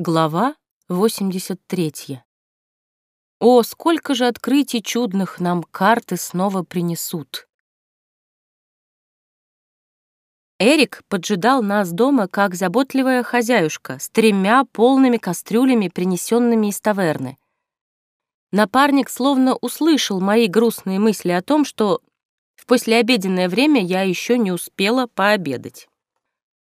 Глава 83. О, сколько же открытий чудных нам карты снова принесут. Эрик поджидал нас дома как заботливая хозяюшка с тремя полными кастрюлями, принесенными из таверны. Напарник словно услышал мои грустные мысли о том, что в послеобеденное время я еще не успела пообедать.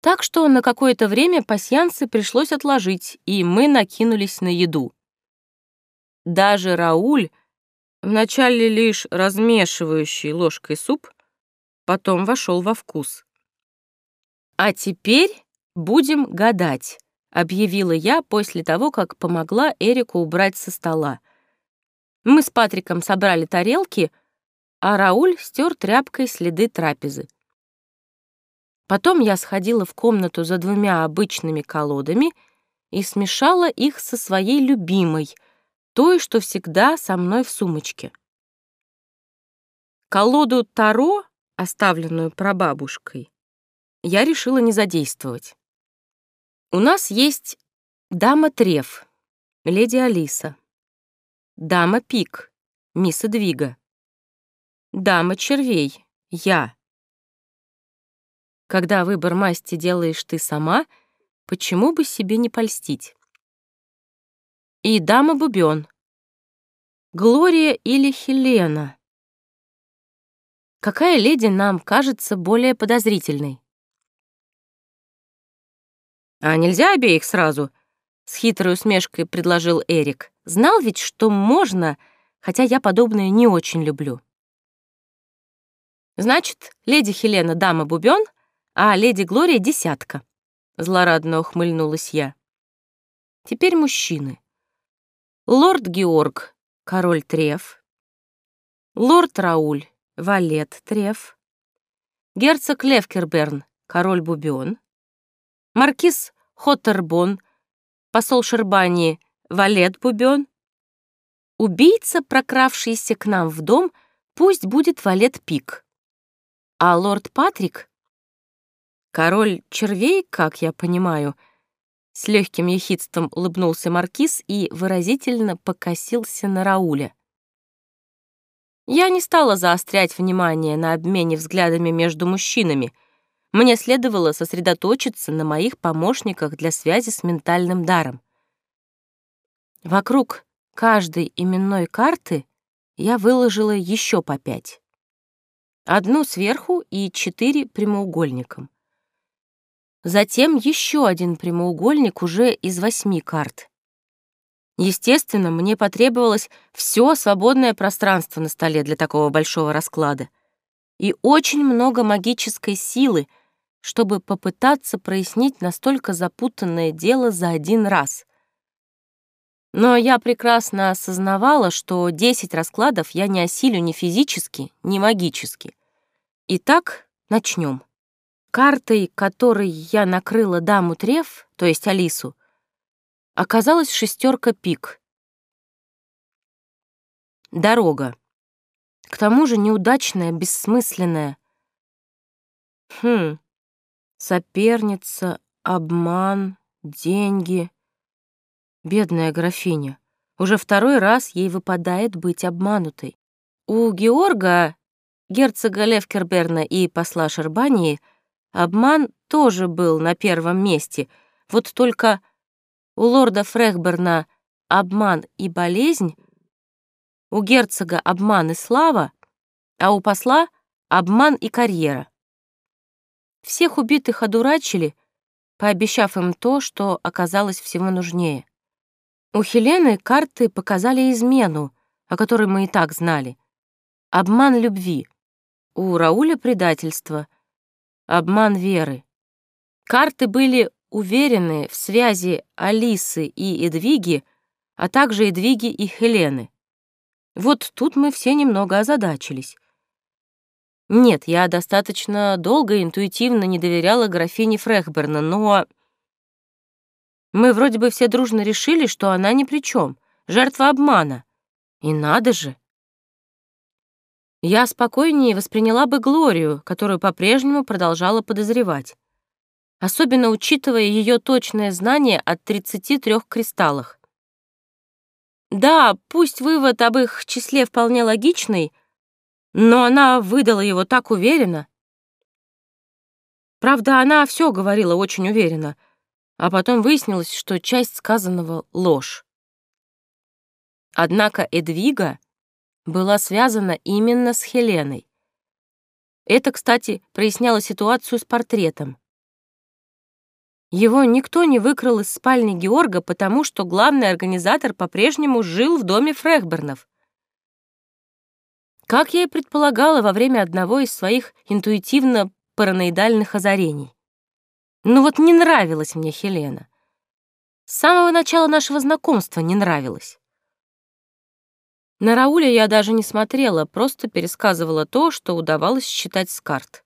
Так что на какое-то время пасьянсы пришлось отложить, и мы накинулись на еду. Даже Рауль, вначале лишь размешивающий ложкой суп, потом вошел во вкус. «А теперь будем гадать», — объявила я после того, как помогла Эрику убрать со стола. Мы с Патриком собрали тарелки, а Рауль стер тряпкой следы трапезы. Потом я сходила в комнату за двумя обычными колодами и смешала их со своей любимой, той, что всегда со мной в сумочке. Колоду Таро, оставленную прабабушкой, я решила не задействовать. У нас есть дама Треф, леди Алиса, дама Пик, мисс Эдвига, дама Червей, я, когда выбор масти делаешь ты сама, почему бы себе не польстить? И дама Бубен. Глория или Хелена? Какая леди нам кажется более подозрительной? «А нельзя обеих сразу?» — с хитрой усмешкой предложил Эрик. «Знал ведь, что можно, хотя я подобное не очень люблю». «Значит, леди Хелена — дама Бубен, а леди Глория — десятка», — злорадно ухмыльнулась я. Теперь мужчины. Лорд Георг — король Треф, лорд Рауль — валет Треф, герцог Левкерберн — король Бубион, маркиз Хоттербон — посол Шербании — валет Бубион, убийца, прокравшийся к нам в дом, пусть будет валет Пик, а лорд Патрик Король червей, как я понимаю, с легким ехидством улыбнулся маркиз и выразительно покосился на Рауля. Я не стала заострять внимание на обмене взглядами между мужчинами. Мне следовало сосредоточиться на моих помощниках для связи с ментальным даром. Вокруг каждой именной карты я выложила еще по пять. Одну сверху и четыре прямоугольником. Затем еще один прямоугольник уже из восьми карт. Естественно, мне потребовалось все свободное пространство на столе для такого большого расклада и очень много магической силы, чтобы попытаться прояснить настолько запутанное дело за один раз. Но я прекрасно осознавала, что 10 раскладов я не осилю ни физически, ни магически. Итак, начнем. Картой, которой я накрыла даму Треф, то есть Алису, оказалась шестерка пик. Дорога. К тому же неудачная, бессмысленная. Хм, соперница, обман, деньги. Бедная графиня. Уже второй раз ей выпадает быть обманутой. У Георга, герцога Левкерберна и посла Шербании — Обман тоже был на первом месте, вот только у лорда Фрехберна обман и болезнь, у герцога обман и слава, а у посла обман и карьера. Всех убитых одурачили, пообещав им то, что оказалось всего нужнее. У Хелены карты показали измену, о которой мы и так знали. Обман любви. У Рауля предательство — обман веры. Карты были уверены в связи Алисы и Эдвиги, а также Эдвиги и Хелены. Вот тут мы все немного озадачились. Нет, я достаточно долго интуитивно не доверяла графине Фрехберна, но... Мы вроде бы все дружно решили, что она ни при чем, жертва обмана. И надо же! Я спокойнее восприняла бы Глорию, которую по-прежнему продолжала подозревать. особенно учитывая ее точное знание о 33 кристаллах. Да, пусть вывод об их числе вполне логичный, но она выдала его так уверенно. Правда, она все говорила очень уверенно, а потом выяснилось, что часть сказанного — ложь. Однако Эдвига была связана именно с Хеленой. Это, кстати, проясняло ситуацию с портретом. Его никто не выкрал из спальни Георга, потому что главный организатор по-прежнему жил в доме Фрехбернов. Как я и предполагала во время одного из своих интуитивно-параноидальных озарений. Ну вот не нравилась мне Хелена. С самого начала нашего знакомства не нравилась. На Рауля я даже не смотрела, просто пересказывала то, что удавалось считать с карт.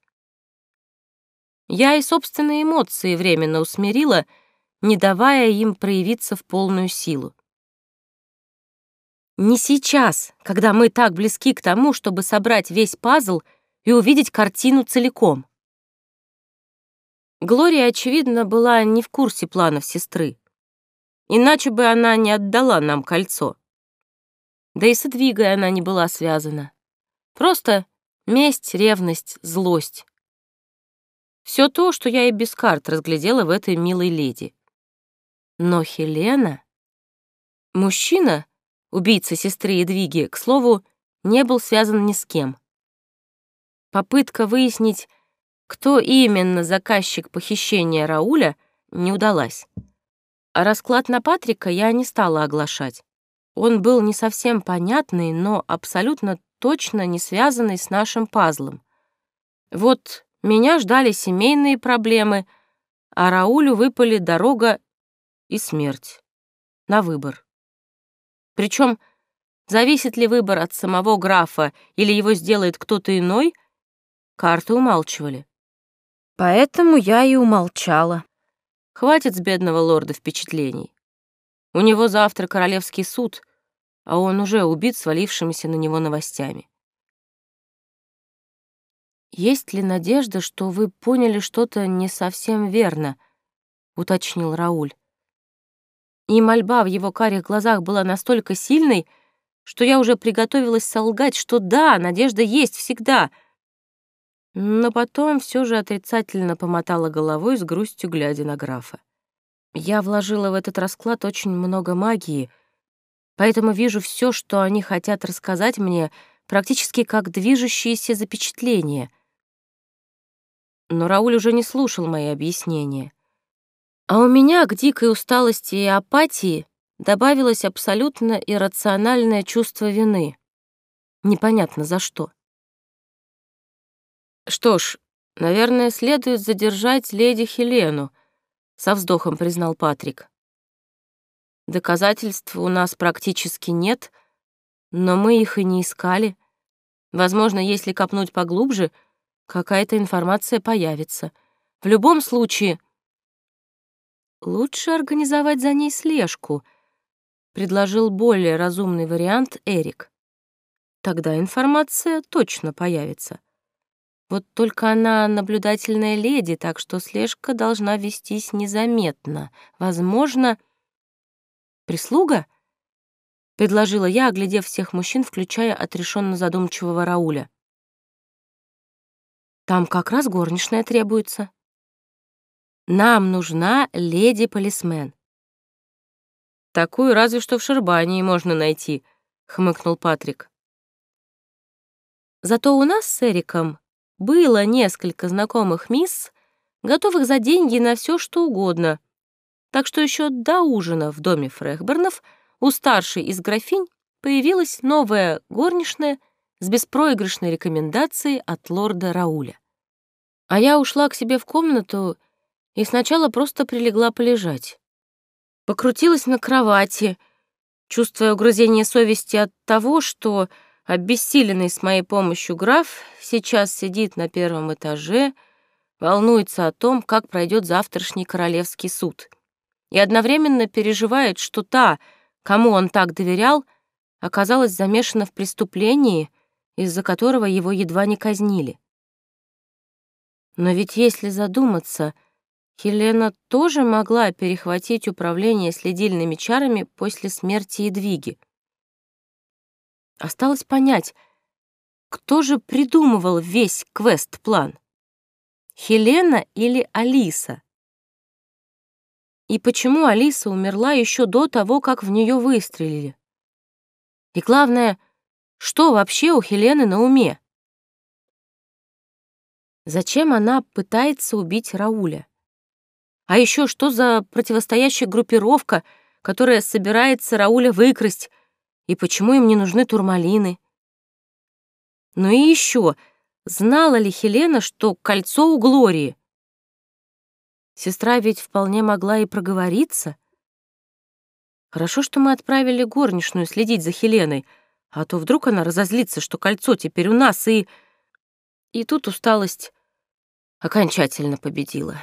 Я и собственные эмоции временно усмирила, не давая им проявиться в полную силу. Не сейчас, когда мы так близки к тому, чтобы собрать весь пазл и увидеть картину целиком. Глория, очевидно, была не в курсе планов сестры. Иначе бы она не отдала нам кольцо. Да и с Эдвигой она не была связана. Просто месть, ревность, злость. Все то, что я и без карт разглядела в этой милой леди. Но Хелена... Мужчина, убийца сестры Едвиги, к слову, не был связан ни с кем. Попытка выяснить, кто именно заказчик похищения Рауля, не удалась. А расклад на Патрика я не стала оглашать. Он был не совсем понятный, но абсолютно точно не связанный с нашим пазлом. Вот меня ждали семейные проблемы, а Раулю выпали дорога и смерть. На выбор. Причем зависит ли выбор от самого графа или его сделает кто-то иной, карты умалчивали. Поэтому я и умолчала. Хватит с бедного лорда впечатлений. У него завтра королевский суд, а он уже убит свалившимися на него новостями. «Есть ли надежда, что вы поняли что-то не совсем верно?» — уточнил Рауль. И мольба в его карих глазах была настолько сильной, что я уже приготовилась солгать, что да, надежда есть всегда. Но потом все же отрицательно помотала головой с грустью, глядя на графа. Я вложила в этот расклад очень много магии, поэтому вижу все, что они хотят рассказать мне, практически как движущиеся запечатления — но Рауль уже не слушал мои объяснения. А у меня к дикой усталости и апатии добавилось абсолютно иррациональное чувство вины. Непонятно за что. Что ж, наверное, следует задержать леди Хелену, со вздохом признал Патрик. Доказательств у нас практически нет, но мы их и не искали. Возможно, если копнуть поглубже — какая-то информация появится. В любом случае, лучше организовать за ней слежку, предложил более разумный вариант Эрик. Тогда информация точно появится. Вот только она наблюдательная леди, так что слежка должна вестись незаметно. Возможно, прислуга? Предложила я, оглядев всех мужчин, включая отрешенно задумчивого Рауля. Там как раз горничная требуется. Нам нужна леди-полисмен. Такую разве что в Шербании можно найти, хмыкнул Патрик. Зато у нас с Эриком было несколько знакомых мисс, готовых за деньги на все, что угодно. Так что еще до ужина в доме Фрехбернов у старшей из графинь появилась новая горничная — с беспроигрышной рекомендацией от лорда Рауля. А я ушла к себе в комнату и сначала просто прилегла полежать. Покрутилась на кровати, чувствуя угрызение совести от того, что обессиленный с моей помощью граф сейчас сидит на первом этаже, волнуется о том, как пройдет завтрашний королевский суд, и одновременно переживает, что та, кому он так доверял, оказалась замешана в преступлении — из-за которого его едва не казнили. Но ведь если задуматься, Хелена тоже могла перехватить управление следильными чарами после смерти Едвиги. Осталось понять, кто же придумывал весь квест-план? Хелена или Алиса? И почему Алиса умерла еще до того, как в нее выстрелили? И главное, что вообще у Хелены на уме? Зачем она пытается убить Рауля? А еще что за противостоящая группировка, которая собирается Рауля выкрасть, и почему им не нужны турмалины? Ну и еще, знала ли Хелена, что кольцо у Глории? Сестра ведь вполне могла и проговориться. Хорошо, что мы отправили горничную следить за Хеленой, а то вдруг она разозлится, что кольцо теперь у нас, и... И тут усталость окончательно победила.